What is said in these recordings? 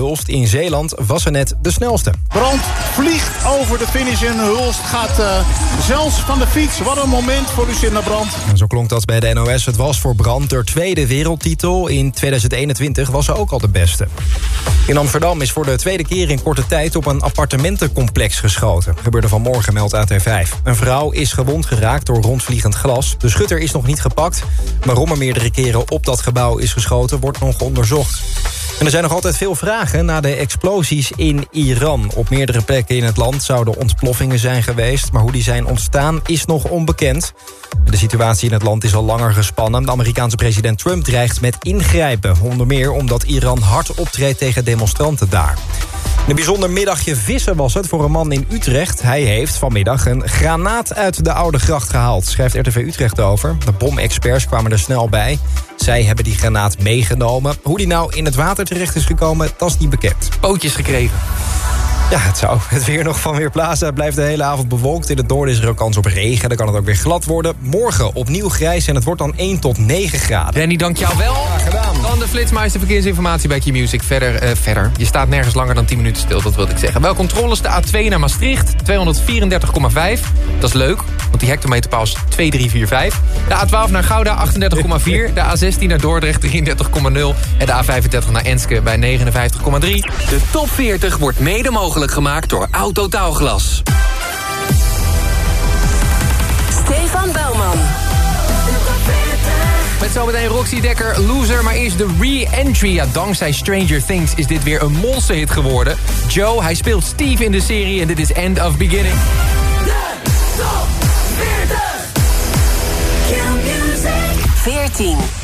Hulst in Zeeland was er net de snelste. Brand vliegt over de finish en Hulst gaat uh, zelfs van de fiets. Wat een moment voor Lucinda Brand. En zo klonk dat bij de NOS. Het was voor Brand de tweede wereldtitel. In 2021 was ze ook al de beste. In Amsterdam is voor de tweede keer in korte tijd op een appartementencomplex geschoten. Gebeurde vanmorgen, meldt AT5. Een vrouw is gewond geraakt door rondvliegend glas. De schutter is nog niet gepakt. Waarom er meerdere keren op dat gebouw is geschoten, wordt nog onderzocht. En er zijn nog altijd veel vragen na de explosies in Iran. Op meerdere plekken in het land zouden ontploffingen zijn geweest... maar hoe die zijn ontstaan is nog onbekend. De situatie in het land is al langer gespannen. De Amerikaanse president Trump dreigt met ingrijpen. Onder meer omdat Iran hard optreedt tegen demonstranten daar. Een bijzonder middagje vissen was het voor een man in Utrecht. Hij heeft vanmiddag een granaat uit de Oude Gracht gehaald, schrijft RTV Utrecht over. De bomexperts kwamen er snel bij. Zij hebben die granaat meegenomen. Hoe die nou in het water terecht is gekomen, dat is niet bekend. Pootjes gekregen. Ja, het zou. Het weer nog van Weerplaza. Het blijft de hele avond bewolkt. In het noorden is er ook kans op regen. Dan kan het ook weer glad worden. Morgen opnieuw grijs en het wordt dan 1 tot 9 graden. Danny, dank jou wel. Graag gedaan. Dan de Flitsmeister verkeersinformatie bij Q-Music. Verder, uh, verder. Je staat nergens langer dan 10 minuten stil, dat wilde ik zeggen. Wel controles, de A2 naar Maastricht, 234,5. Dat is leuk, want die hectometerpaal is 2345. De A12 naar Gouda, 38,4. De A16 naar Dordrecht, 33,0. En de A25 naar Enske bij 59,3. De top 40 wordt mede mogelijk gemaakt door Autotaalglas. Stefan Belman. Met zometeen Roxy Dekker, Loser. Maar eerst de re-entry. Ja, dankzij Stranger Things is dit weer een monsterhit geworden. Joe, hij speelt Steve in de serie en dit is End of Beginning. De top 40. 14.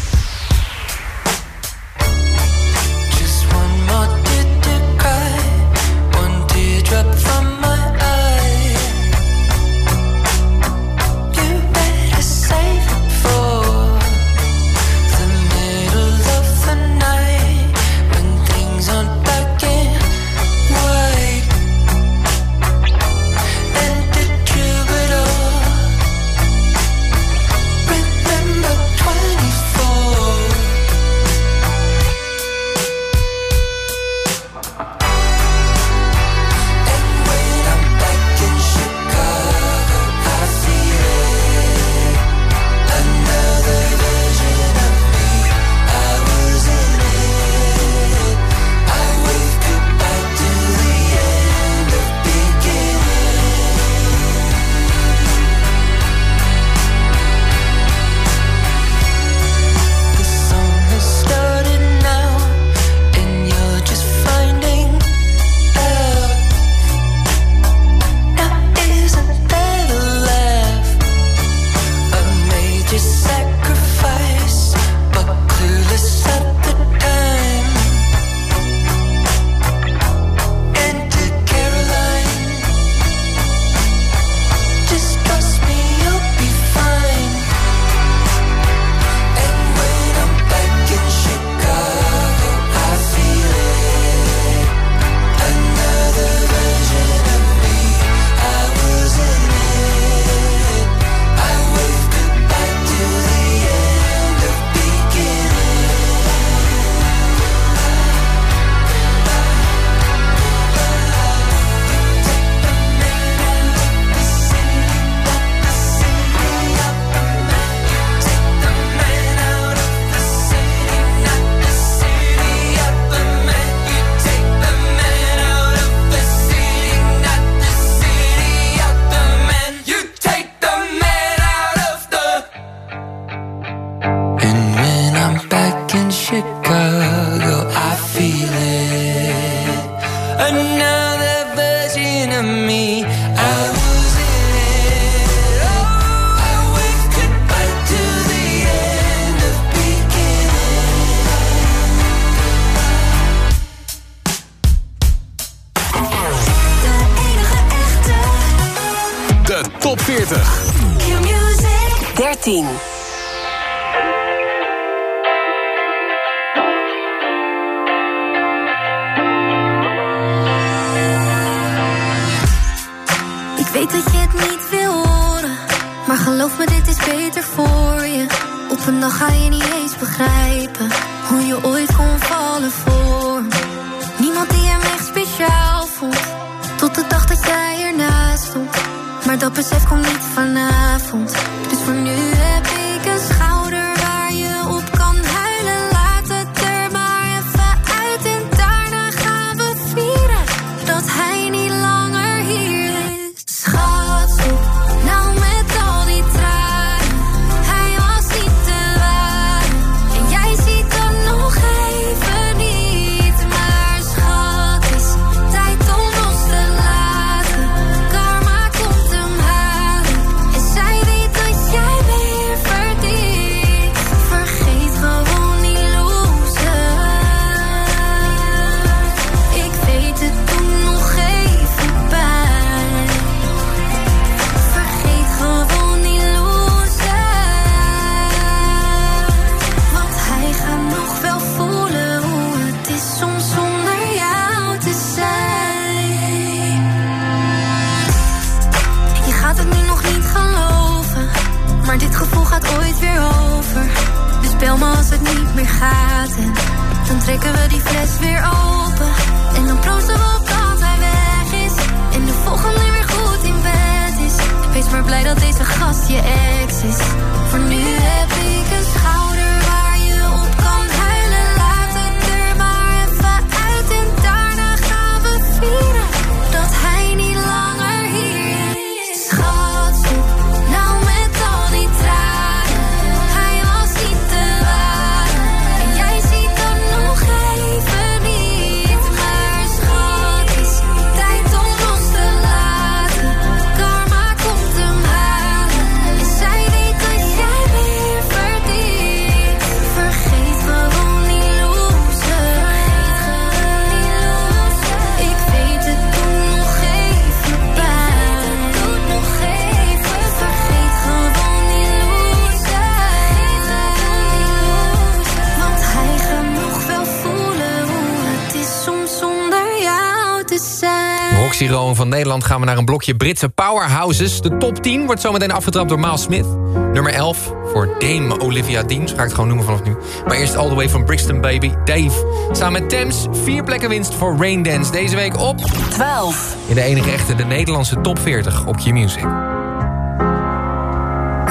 Nederland gaan we naar een blokje Britse powerhouses. De top 10 wordt zometeen afgetrapt door Miles Smith. Nummer 11 voor Dame Olivia Dean, zo ga ik het gewoon noemen vanaf nu. Maar eerst all the way van Brixton Baby, Dave. Samen met Thames, vier plekken winst voor Rain Dance. Deze week op 12. in de enige echte, de Nederlandse top 40 op Q-Music.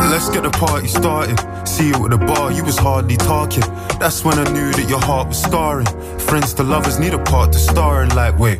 Let's get the party started. See you at the bar, you was hardly talking. That's when I knew that your heart was scarring. Friends to lovers need a part to star in. Like, wait,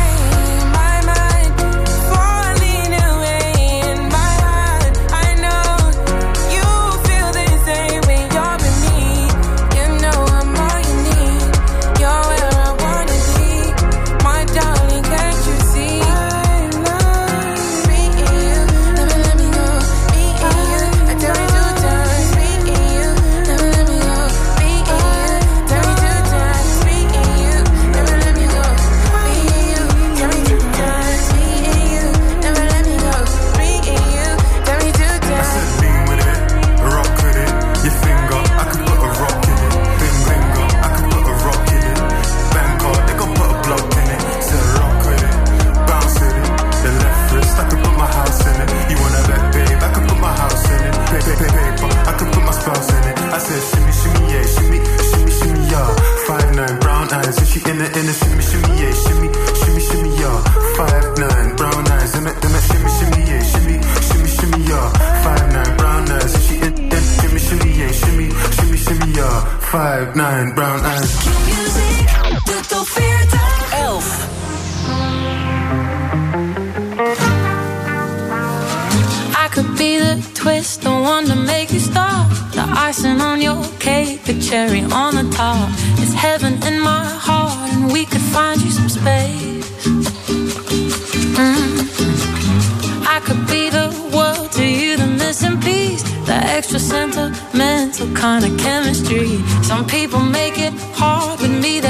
extra sentimental kind of chemistry. Some people make it hard with me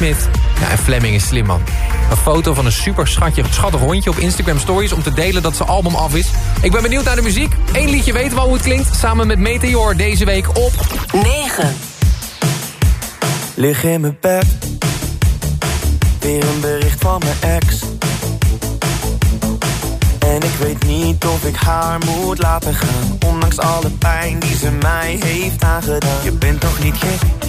Ja, en Fleming is slim, man. Een foto van een super schatje, schattig hondje op Instagram Stories... om te delen dat zijn album af is. Ik ben benieuwd naar de muziek. Eén liedje weten we hoe het klinkt. Samen met Meteor deze week op... 9. Lig in mijn bed. Weer een bericht van mijn ex. En ik weet niet of ik haar moet laten gaan. Ondanks alle pijn die ze mij heeft aangedaan. Je bent toch niet gek?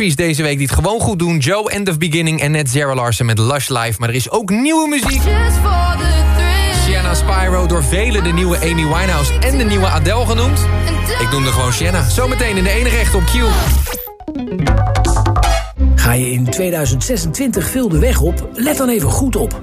Entries deze week die het gewoon goed doen. Joe, End of Beginning en Net Zero Larsen met Lush Life. Maar er is ook nieuwe muziek. Sienna Spyro, door velen de nieuwe Amy Winehouse en de nieuwe Adele genoemd. Ik noemde gewoon Sienna. Zometeen in de ene recht op Q. Ga je in 2026 veel de weg op? Let dan even goed op.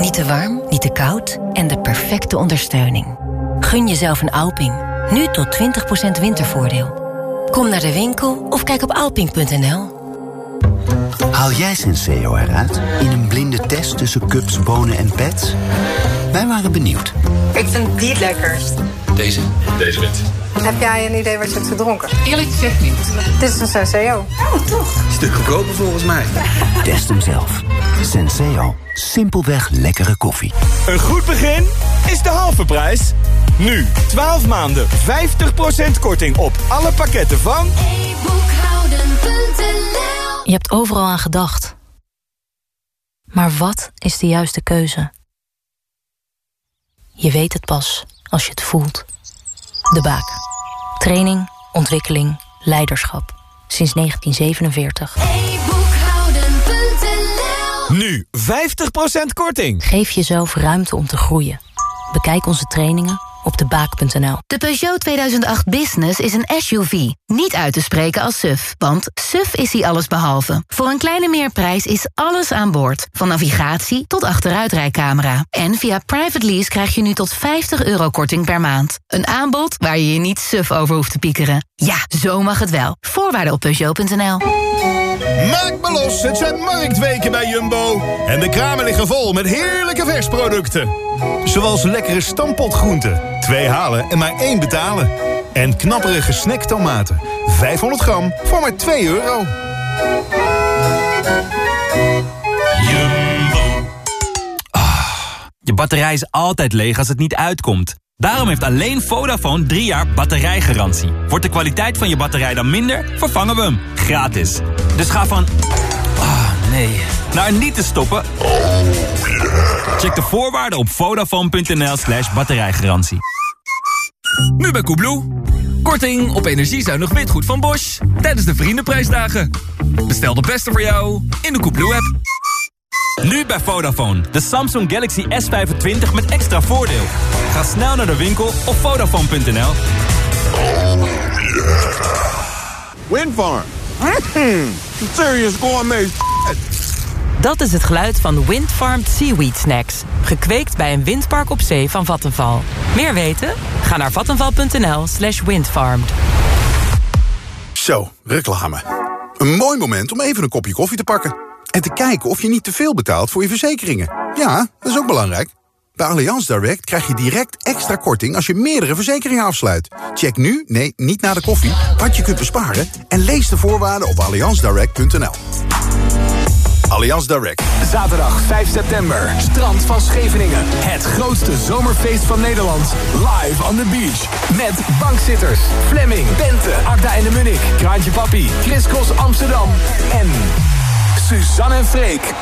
Niet te warm, niet te koud en de perfecte ondersteuning. Gun jezelf een Alping. Nu tot 20% wintervoordeel. Kom naar de winkel of kijk op alping.nl. Haal jij Senseo eruit in een blinde test tussen cups, bonen en pets? Wij waren benieuwd. Ik vind die het lekkerst. Deze? Deze wit. Heb jij een idee wat je hebt gedronken? Eerlijk gezegd niet. Dit is een Senseo. Oh, toch? Stuk goedkoper volgens mij. Test hem zelf. Senseo. Simpelweg lekkere koffie. Een goed begin is de halve prijs. Nu, 12 maanden, 50% korting op alle pakketten van... Je hebt overal aan gedacht. Maar wat is de juiste keuze? Je weet het pas als je het voelt. De Baak. Training, ontwikkeling, leiderschap. Sinds 1947. Nu 50% korting. Geef jezelf ruimte om te groeien. Bekijk onze trainingen op debaak.nl. De Peugeot 2008 Business is een SUV. Niet uit te spreken als SUV, want SUV is hij allesbehalve. Voor een kleine meerprijs is alles aan boord. Van navigatie tot achteruitrijcamera. En via private lease krijg je nu tot 50 euro korting per maand. Een aanbod waar je je niet suf over hoeft te piekeren. Ja, zo mag het wel. Voorwaarden op Peugeot.nl. Maak me los, het zijn marktweken bij Jumbo. En de kramen liggen vol met heerlijke versproducten. Zoals lekkere stampotgroenten. Twee halen en maar één betalen. En knapperige snacktomaten. 500 gram voor maar 2 euro. Je batterij is altijd leeg als het niet uitkomt. Daarom heeft alleen Vodafone 3 jaar batterijgarantie. Wordt de kwaliteit van je batterij dan minder, vervangen we hem. Gratis. Dus ga van... Ah, nee. Naar niet te stoppen... Check de voorwaarden op vodafone.nl slash batterijgarantie. Nu bij Koebloe. Korting op energiezuinig witgoed van Bosch. Tijdens de Vriendenprijsdagen. Bestel de beste voor jou in de Koebloe-app. Nu bij Vodafone. De Samsung Galaxy S25 met extra voordeel. Ga snel naar de winkel of Vodafone.nl. Windfarm. Mm, serious gourmet Dat is het geluid van Windfarmed Seaweed Snacks. Gekweekt bij een windpark op zee van Vattenval. Meer weten? Ga naar vattenval.nl slash windfarmed. Zo, reclame. Een mooi moment om even een kopje koffie te pakken. En te kijken of je niet te veel betaalt voor je verzekeringen. Ja, dat is ook belangrijk. Bij Allianz Direct krijg je direct extra korting als je meerdere verzekeringen afsluit. Check nu, nee, niet na de koffie, wat je kunt besparen... en lees de voorwaarden op allianzdirect.nl. Allianz Direct. Zaterdag 5 september, strand van Scheveningen. Het grootste zomerfeest van Nederland. Live on the beach. Met bankzitters, Fleming, Bente, Agda en de Munnik, Kraantje Papi, Chris Amsterdam en... Suzanne en Freek.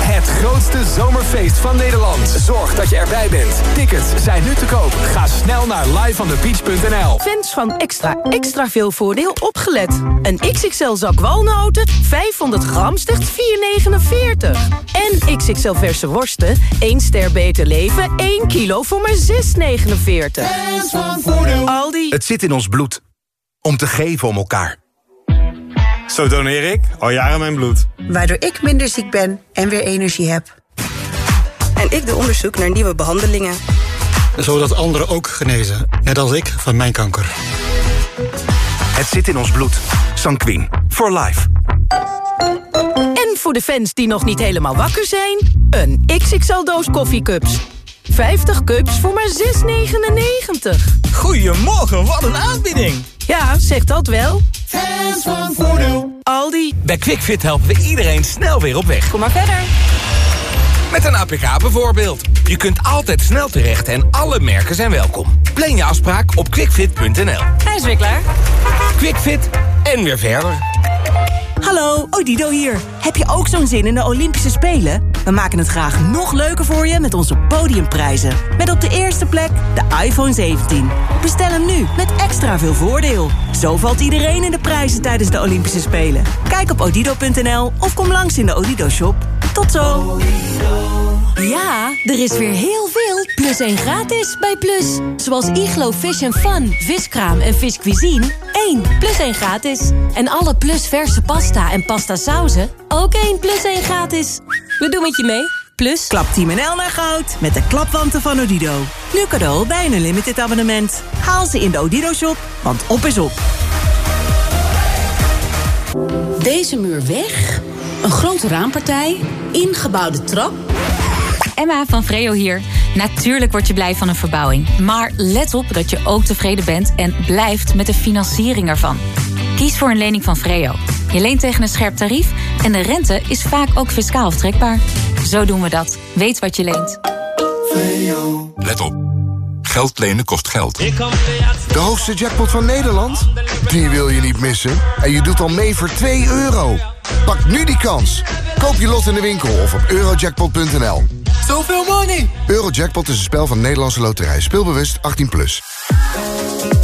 Het grootste zomerfeest van Nederland. Zorg dat je erbij bent. Tickets zijn nu te koop. Ga snel naar liveonthebeach.nl. Fans van extra extra veel voordeel opgelet. Een XXL zak walnoten, 500 gram, slechts 4,49. En XXL verse worsten, 1 ster beter leven, 1 kilo voor maar 6,49. Fans van voordeel. Aldi. Het zit in ons bloed. Om te geven om elkaar. Zo doneer ik al jaren mijn bloed. Waardoor ik minder ziek ben en weer energie heb. En ik doe onderzoek naar nieuwe behandelingen. Zodat anderen ook genezen, net als ik van mijn kanker. Het zit in ons bloed. Sanquin. For life. En voor de fans die nog niet helemaal wakker zijn... een XXL-doos koffiecups. 50 cups voor maar 6,99. Goedemorgen, wat een aanbieding. Ja, zeg dat wel. Fans van voordeel. Aldi. Bij QuickFit helpen we iedereen snel weer op weg. Kom maar verder. Met een APK bijvoorbeeld. Je kunt altijd snel terecht en alle merken zijn welkom. Plan je afspraak op quickfit.nl. Hij is weer klaar. QuickFit en weer verder. Hallo, Odido hier. Heb je ook zo'n zin in de Olympische Spelen? We maken het graag nog leuker voor je met onze podiumprijzen. Met op de eerste plek de iPhone 17. Bestel hem nu met extra veel voordeel. Zo valt iedereen in de prijzen tijdens de Olympische Spelen. Kijk op odido.nl of kom langs in de Odido-shop. Tot zo! Ja, er is weer heel veel plus 1 gratis bij Plus. Zoals Iglo Fish and Fun, viskraam en viscuisine. 1 plus 1 gratis. En alle Plus verse pasta en pasta sauzen. Ook 1 plus 1 gratis. We doen het je mee. Plus. Klap Team NL naar goud met de klapwanten van Odido. Nu cadeau bij een limited abonnement. Haal ze in de Odido-shop, want op is op. Deze muur weg, een grote raampartij, ingebouwde trap... Emma van Vreo hier. Natuurlijk word je blij van een verbouwing. Maar let op dat je ook tevreden bent en blijft met de financiering ervan. Kies voor een lening van Vreo. Je leent tegen een scherp tarief en de rente is vaak ook fiscaal aftrekbaar. Zo doen we dat. Weet wat je leent. Let op. Geld lenen kost geld. De hoogste jackpot van Nederland? Die wil je niet missen. En je doet al mee voor 2 euro. Pak nu die kans. Koop je lot in de winkel of op eurojackpot.nl. Zoveel money! Eurojackpot is een spel van Nederlandse Loterij. Speelbewust 18+. Plus.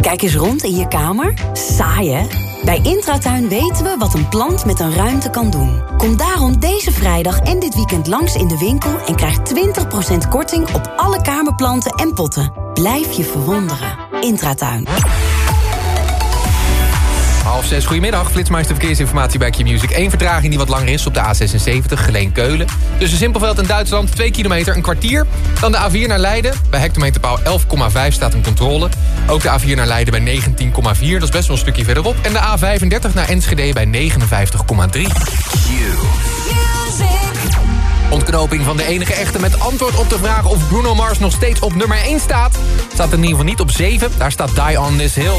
Kijk eens rond in je kamer. Saai, hè? Bij Intratuin weten we wat een plant met een ruimte kan doen. Kom daarom deze vrijdag en dit weekend langs in de winkel... en krijg 20% korting op alle kamerplanten en potten. Blijf je verwonderen. Intratuin. Half zes, goedemiddag. Flitsmeister Verkeersinformatie bij Q-Music. Eén vertraging die wat langer is op de A76, Geleen-Keulen. Tussen Simpelveld en Duitsland, 2 kilometer, een kwartier. Dan de A4 naar Leiden. Bij hectometerpaal 11,5 staat een controle. Ook de A4 naar Leiden bij 19,4, dat is best wel een stukje verderop. En de A35 naar Enschede bij 59,3. Ontknoping van de enige echte met antwoord op de vraag of Bruno Mars nog steeds op nummer 1 staat. Staat in ieder geval niet op 7, daar staat Die On This Hill.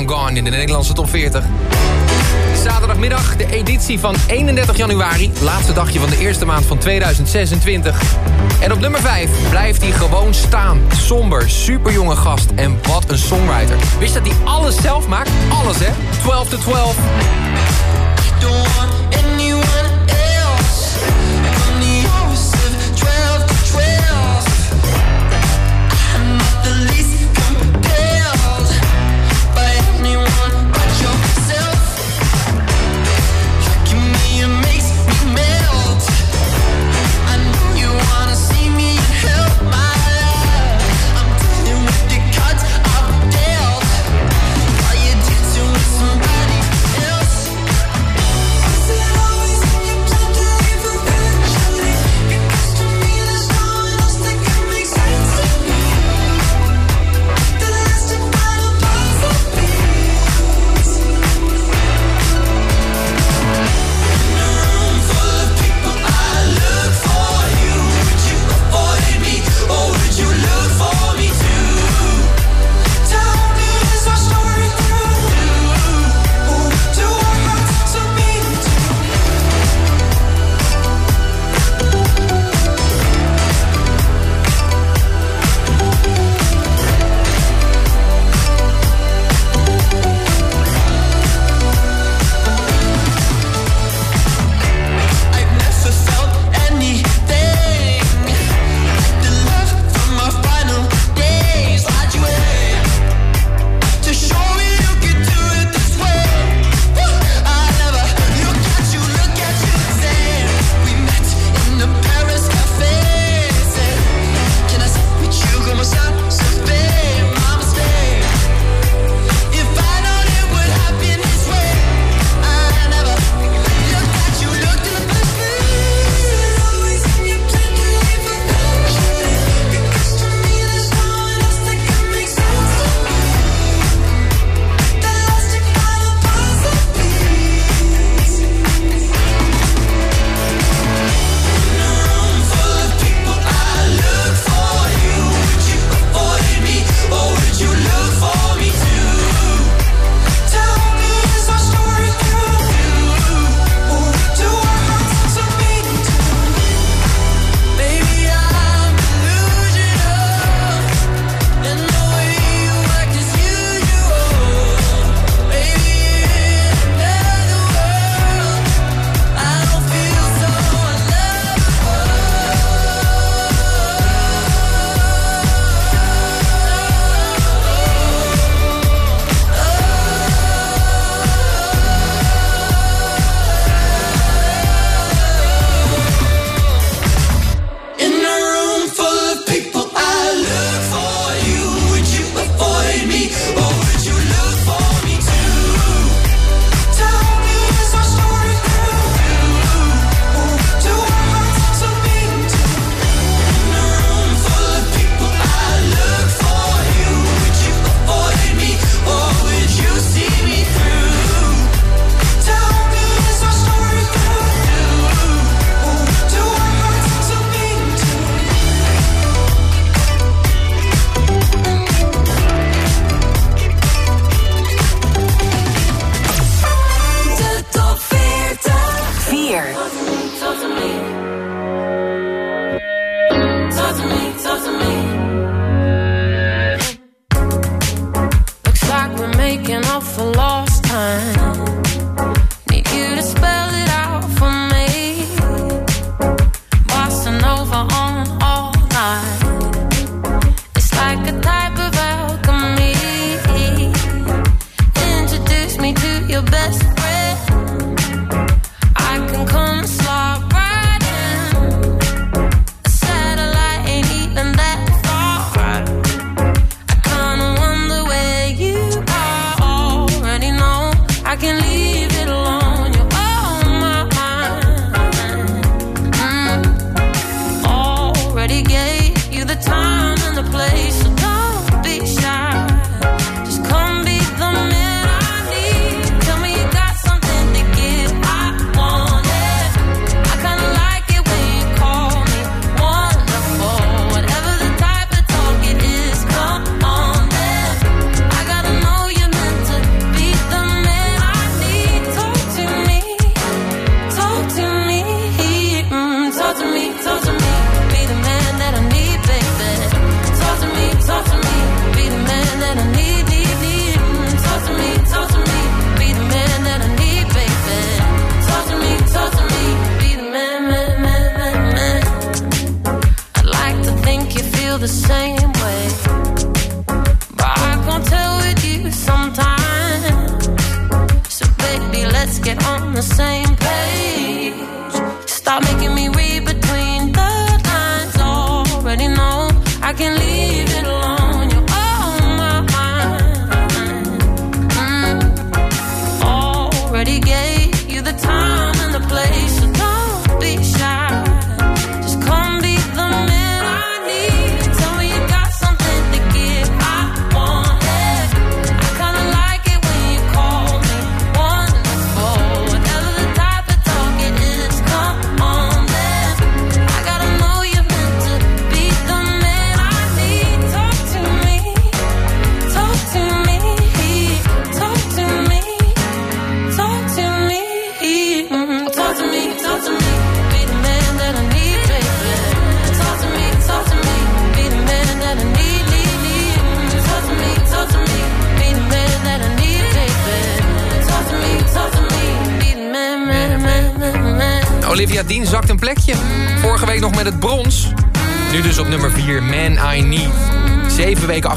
In de Nederlandse top 40. Zaterdagmiddag de editie van 31 januari. Laatste dagje van de eerste maand van 2026. En op nummer 5 blijft hij gewoon staan. Somber, superjonge gast en wat een songwriter. Wist dat hij alles zelf maakt? Alles hè? 12 to 12.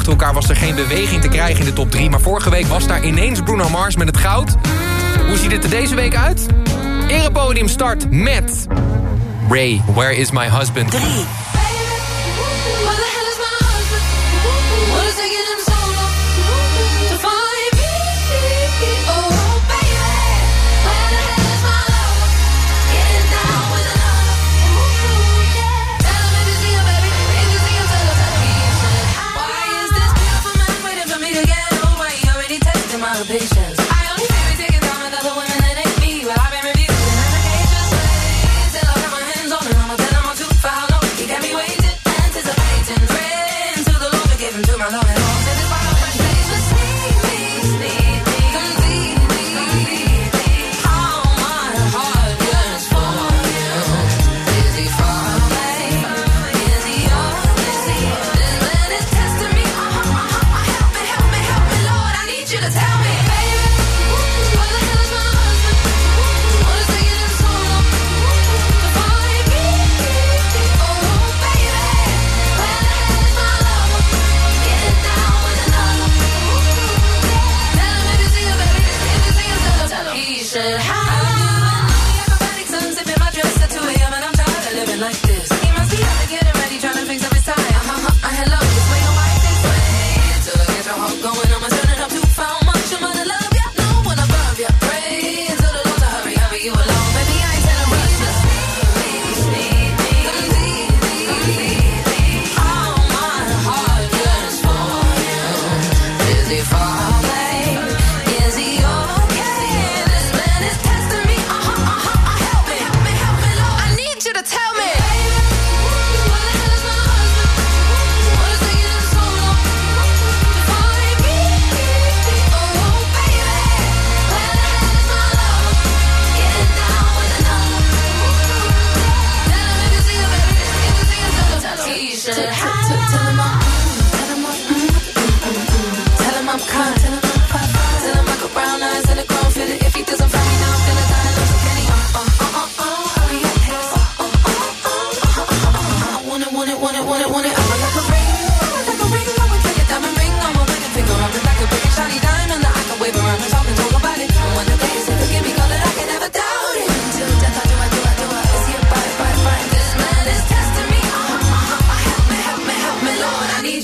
achter elkaar was er geen beweging te krijgen in de top 3. Maar vorige week was daar ineens Bruno Mars met het goud. Hoe ziet het er deze week uit? Erepodium start met... Ray, Where is my husband?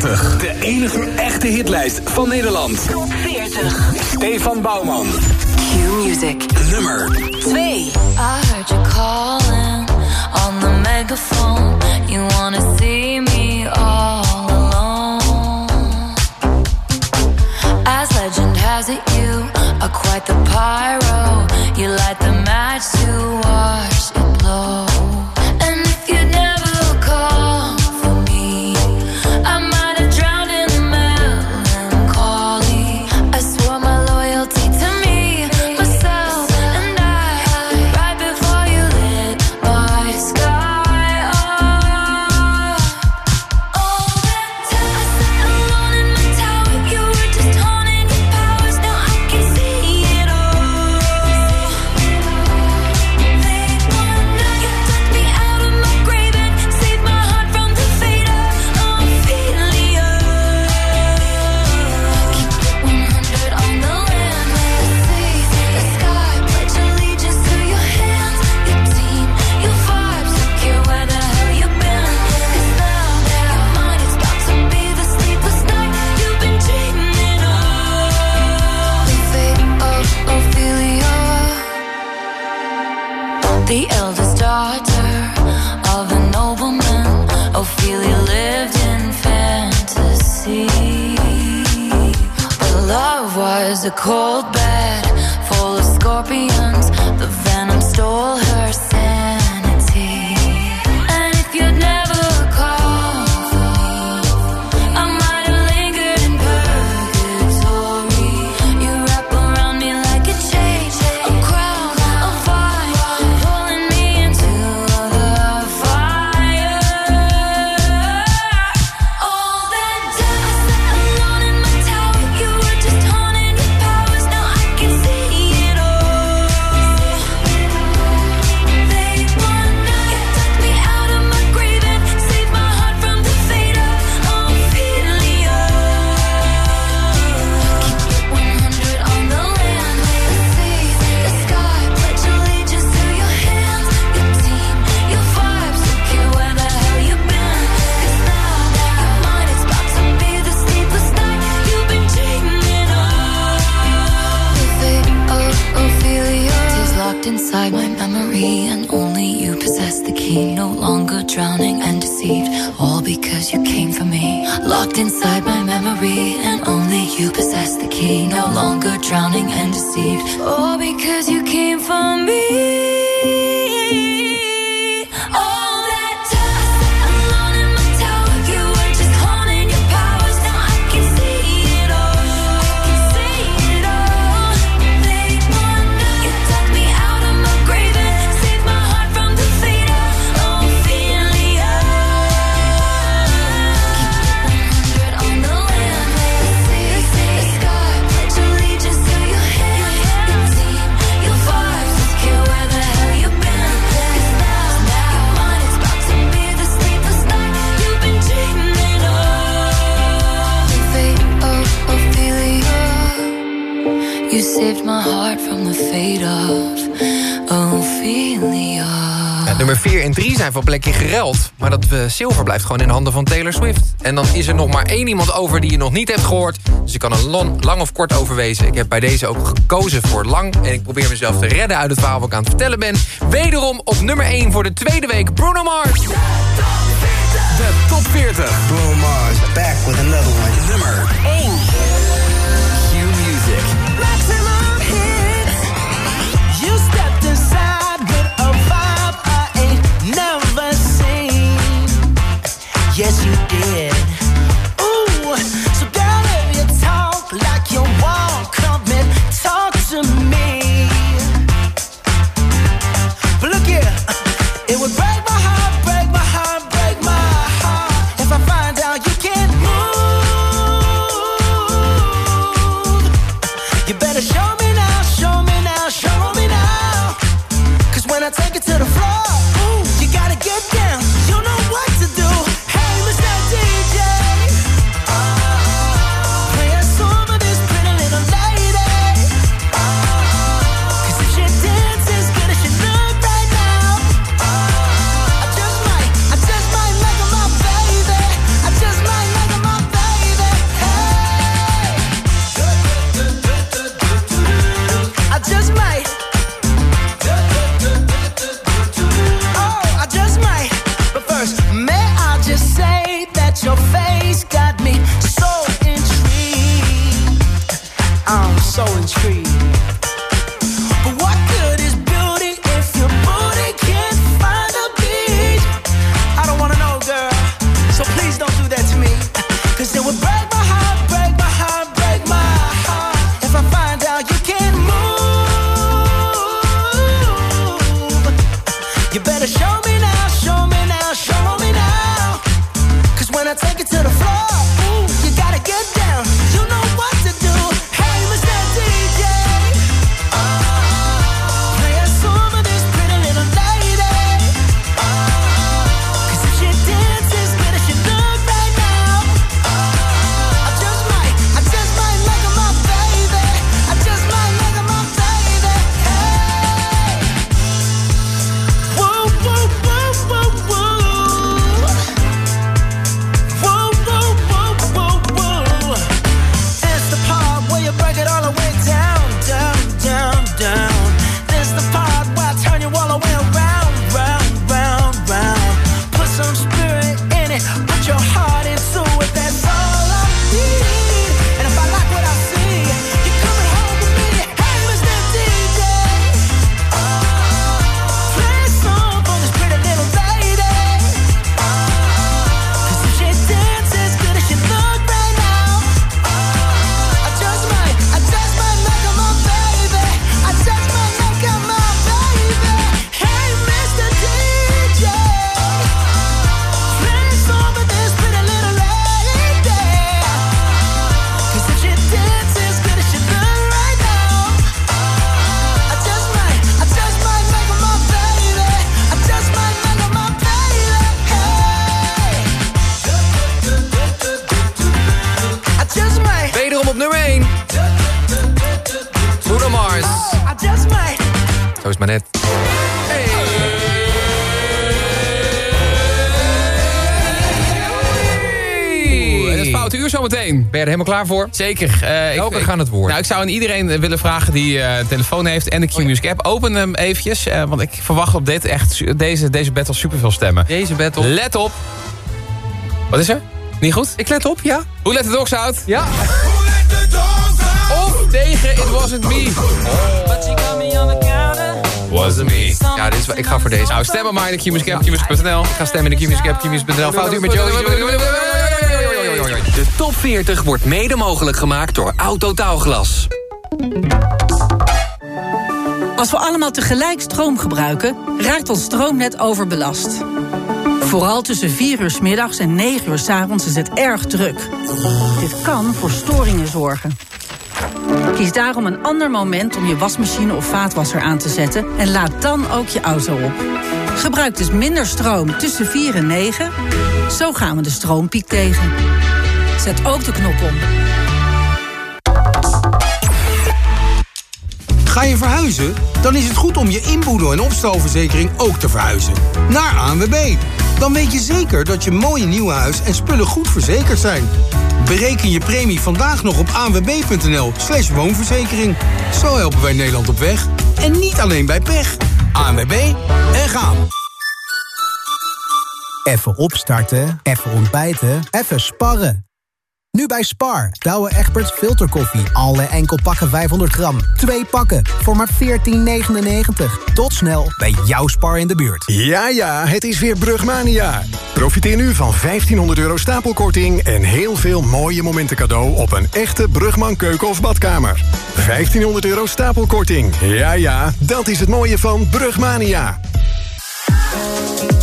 De enige echte hitlijst van Nederland. Top 40. Stefan Bouwman. Q Music. Nummer 2. I heard you calling on the megaphone. You wanna see me all alone. As legend has it, you are quite the pyro. You light the match to watch it blow. voor plekje geruild. Maar dat eh, zilver blijft gewoon in handen van Taylor Swift. En dan is er nog maar één iemand over die je nog niet hebt gehoord. Dus je kan er lang, lang of kort overwezen. Ik heb bij deze ook gekozen voor lang. En ik probeer mezelf te redden uit het verhaal wat ik aan het vertellen ben. Wederom op nummer 1 voor de tweede week Bruno Mars. De top 40. De top 40. Bruno Mars back with another one. Nummer 1. Yes, you did. Ben je er helemaal klaar voor? Zeker. Uh, Welke gaan het woord? Nou, ik zou aan iedereen willen vragen die uh, een telefoon heeft en de Q-Music app. Open hem eventjes, uh, want ik verwacht op dit echt, deze, deze battle superveel stemmen. Deze battle? Let op. Wat is er? Niet goed? Ik let op, ja. Hoe let de dogs out? Ja. Of tegen It Wasn't Me. Wasn't me. Ja, dit is, ik ga voor deze. Nou, stemmen maar in de Q-Music app. Ik ga stemmen in de Q-Music app, Q-Music.nl. Fout u met Joey. De top 40 wordt mede mogelijk gemaakt door Autotaalglas. Als we allemaal tegelijk stroom gebruiken, raakt ons stroomnet overbelast. Vooral tussen 4 uur s middags en 9 uur s avonds is het erg druk. Dit kan voor storingen zorgen. Kies daarom een ander moment om je wasmachine of vaatwasser aan te zetten... en laad dan ook je auto op. Gebruik dus minder stroom tussen 4 en 9. Zo gaan we de stroompiek tegen. Zet ook de knop om. Ga je verhuizen? Dan is het goed om je inboedel- en opstalverzekering ook te verhuizen. Naar ANWB. Dan weet je zeker dat je mooie nieuwe huis en spullen goed verzekerd zijn. Bereken je premie vandaag nog op anwb.nl slash woonverzekering. Zo helpen wij Nederland op weg. En niet alleen bij pech. ANWB en gaan. Even opstarten, even ontbijten, even sparren. Nu bij Spar. Douwe Egberts filterkoffie. Alle enkel pakken 500 gram. Twee pakken voor maar 14,99. Tot snel bij jouw Spar in de buurt. Ja, ja, het is weer Brugmania. Profiteer nu van 1500 euro stapelkorting... en heel veel mooie momenten cadeau op een echte Brugman keuken of badkamer. 1500 euro stapelkorting. Ja, ja, dat is het mooie van Brugmania.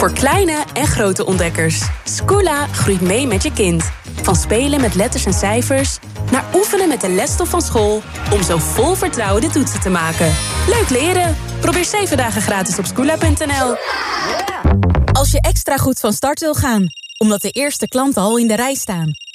Voor kleine en grote ontdekkers. Scoola groeit mee met je kind. Van spelen met letters en cijfers... naar oefenen met de lesstof van school... om zo vol vertrouwen de toetsen te maken. Leuk leren. Probeer 7 dagen gratis op scoola.nl. Als je extra goed van start wil gaan, omdat de eerste klanten al in de rij staan...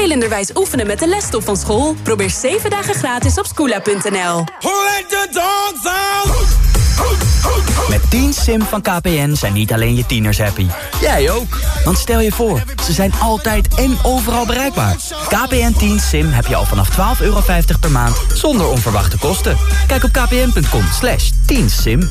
Spelenderwijs oefenen met de lesstof van school? Probeer 7 dagen gratis op scoola.nl. Met 10 sim van KPN zijn niet alleen je tieners happy. Jij ook. Want stel je voor, ze zijn altijd en overal bereikbaar. KPN 10 sim heb je al vanaf 12,50 euro per maand zonder onverwachte kosten. Kijk op kpn.com slash 10 sim.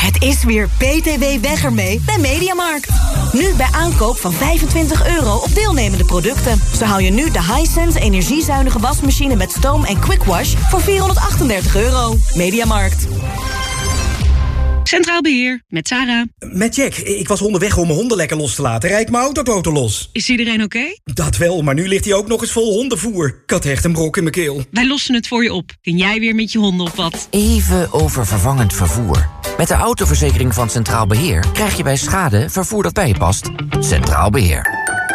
Het is weer BTW weg ermee bij Mediamarkt. Nu bij aankoop van 25 euro op deelnemende producten. Zo haal je nu de Hisense energiezuinige wasmachine met stoom en quick wash voor 438 euro. Mediamarkt. Centraal Beheer, met Sarah. Met Jack. Ik was onderweg om mijn honden lekker los te laten. Rijd mijn autoboten los. Is iedereen oké? Dat wel, maar nu ligt hij ook nog eens vol hondenvoer. Ik had echt een brok in mijn keel. Wij lossen het voor je op. Kun jij weer met je honden op wat? Even over vervangend vervoer. Met de autoverzekering van Centraal Beheer krijg je bij schade vervoer dat bij je past. Centraal Beheer.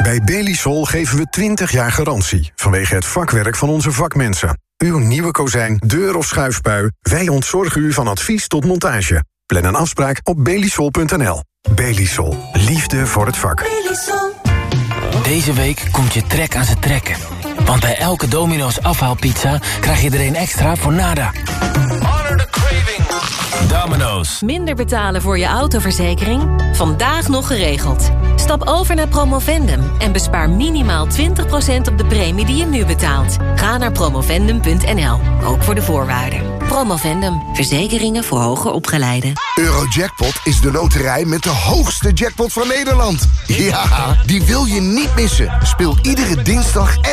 Bij Belisol geven we 20 jaar garantie vanwege het vakwerk van onze vakmensen. Uw nieuwe kozijn, deur of schuifpui, wij ontzorgen u van advies tot montage. Plan een afspraak op belisol.nl. Belisol. Liefde voor het vak. Deze week komt je trek aan zijn trekken. Want bij elke Domino's afhaalpizza krijg je er een extra voor nada. Domino's. Minder betalen voor je autoverzekering? Vandaag nog geregeld. Stap over naar Promovendum en bespaar minimaal 20% op de premie die je nu betaalt. Ga naar promovendum.nl, ook voor de voorwaarden. Promovendum, verzekeringen voor hoger opgeleiden. Eurojackpot is de loterij met de hoogste jackpot van Nederland. Ja, die wil je niet missen. Speel iedere dinsdag en